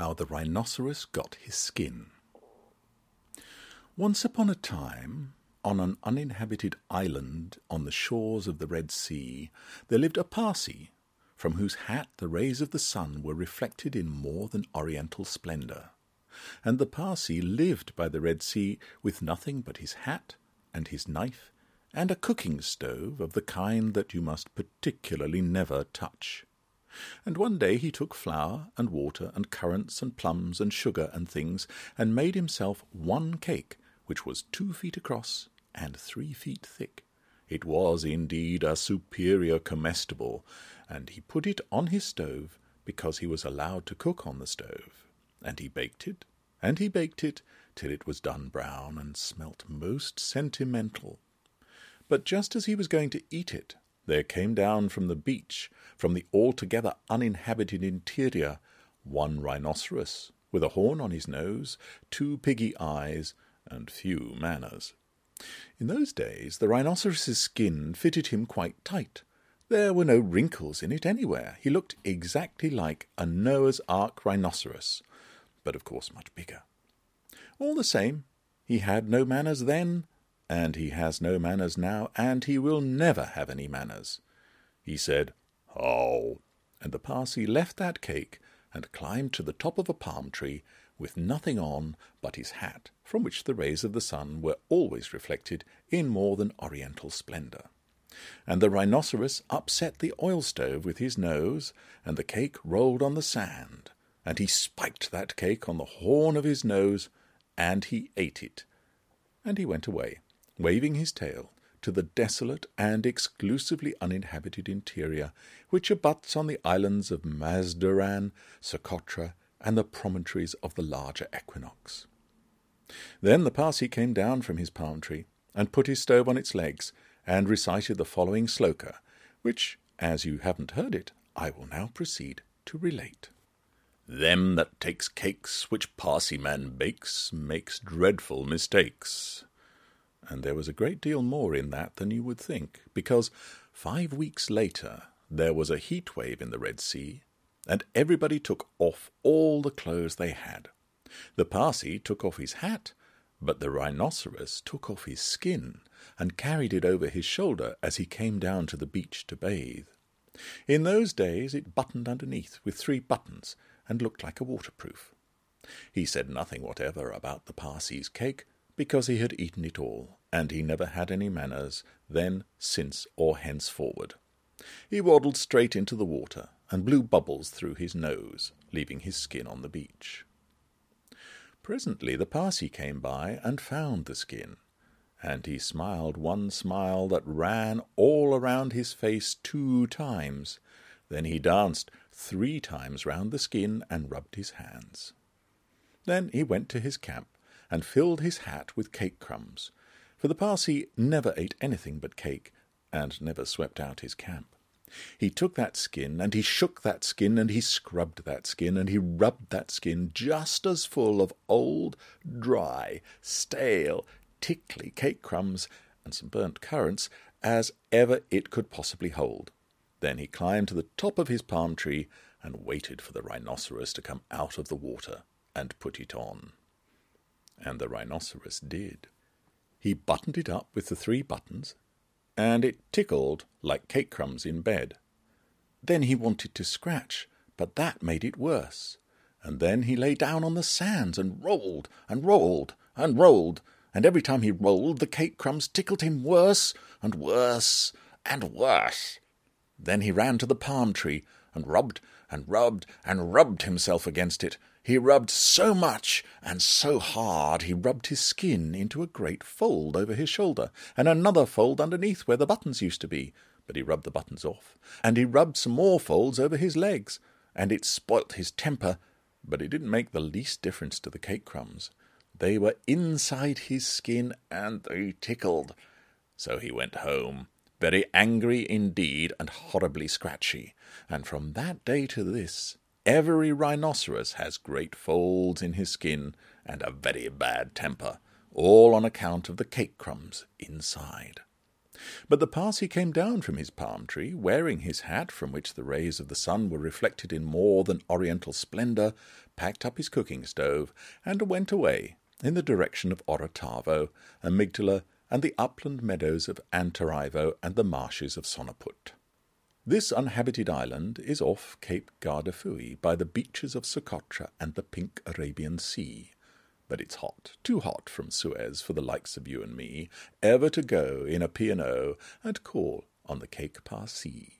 How the Rhinoceros Got His Skin. Once upon a time, on an uninhabited island on the shores of the Red Sea, there lived a Parsee, from whose hat the rays of the sun were reflected in more than oriental splendour. And the Parsee lived by the Red Sea with nothing but his hat and his knife and a cooking stove of the kind that you must particularly never touch. And one day he took flour and water and currants and plums and sugar and things, and made himself one cake, which was two feet across and three feet thick. It was indeed a superior comestible, and he put it on his stove because he was allowed to cook on the stove. And he baked it, and he baked it, till it was done brown and smelt most sentimental. But just as he was going to eat it, there came down from the beach, from the altogether uninhabited interior, one rhinoceros, with a horn on his nose, two piggy eyes, and few manners. In those days the rhinoceros's skin fitted him quite tight. There were no wrinkles in it anywhere. He looked exactly like a Noah's Ark rhinoceros, but of course much bigger. All the same, he had no manners then, and he has no manners now, and he will never have any manners. He said, Oh, and the Parsee left that cake and climbed to the top of a palm tree with nothing on but his hat, from which the rays of the sun were always reflected in more than oriental splendour. And the rhinoceros upset the oil stove with his nose, and the cake rolled on the sand, and he spiked that cake on the horn of his nose, and he ate it, and he went away waving his tail, to the desolate and exclusively uninhabited interior, which abuts on the islands of Mazanderan, Socotra, and the promontories of the larger equinox. Then the Parsee came down from his palm tree, and put his stove on its legs, and recited the following sloka, which, as you haven't heard it, I will now proceed to relate. Them that takes cakes which Parsee man bakes makes dreadful mistakes and there was a great deal more in that than you would think, because five weeks later there was a heat wave in the Red Sea, and everybody took off all the clothes they had. The Parsee took off his hat, but the rhinoceros took off his skin and carried it over his shoulder as he came down to the beach to bathe. In those days it buttoned underneath with three buttons and looked like a waterproof. He said nothing whatever about the Parsee's cake, because he had eaten it all, and he never had any manners, then, since, or henceforward. He waddled straight into the water, and blew bubbles through his nose, leaving his skin on the beach. Presently the Parsee came by and found the skin, and he smiled one smile that ran all around his face two times. Then he danced three times round the skin and rubbed his hands. Then he went to his camp and filled his hat with cake crumbs, for the Parsee never ate anything but cake, and never swept out his camp. He took that skin, and he shook that skin, and he scrubbed that skin, and he rubbed that skin just as full of old, dry, stale, tickly cake crumbs and some burnt currants as ever it could possibly hold. Then he climbed to the top of his palm tree and waited for the rhinoceros to come out of the water and put it on and the rhinoceros did. He buttoned it up with the three buttons, and it tickled like cake crumbs in bed. Then he wanted to scratch, but that made it worse. And then he lay down on the sands and rolled and rolled and rolled, and every time he rolled the cake crumbs tickled him worse and worse and worse. Then he ran to the palm tree and rubbed and rubbed and rubbed himself against it, he rubbed so much and so hard he rubbed his skin into a great fold over his shoulder, and another fold underneath where the buttons used to be, but he rubbed the buttons off, and he rubbed some more folds over his legs, and it spoilt his temper, but it didn't make the least difference to the cake crumbs. They were inside his skin, and they tickled. So he went home, very angry indeed, and horribly scratchy, and from that day to this Every rhinoceros has great folds in his skin and a very bad temper, all on account of the cake crumbs inside. But the Parsee came down from his palm tree, wearing his hat from which the rays of the sun were reflected in more than oriental splendour, packed up his cooking stove, and went away in the direction of Orotavo, Amygdala, and the upland meadows of Antananarivo and the marshes of Sonaput. This unhabited island is off Cape Gardafui by the beaches of Socotra and the pink Arabian Sea. But it's hot, too hot from Suez for the likes of you and me, ever to go in a P&O and call on the Cake Parsee.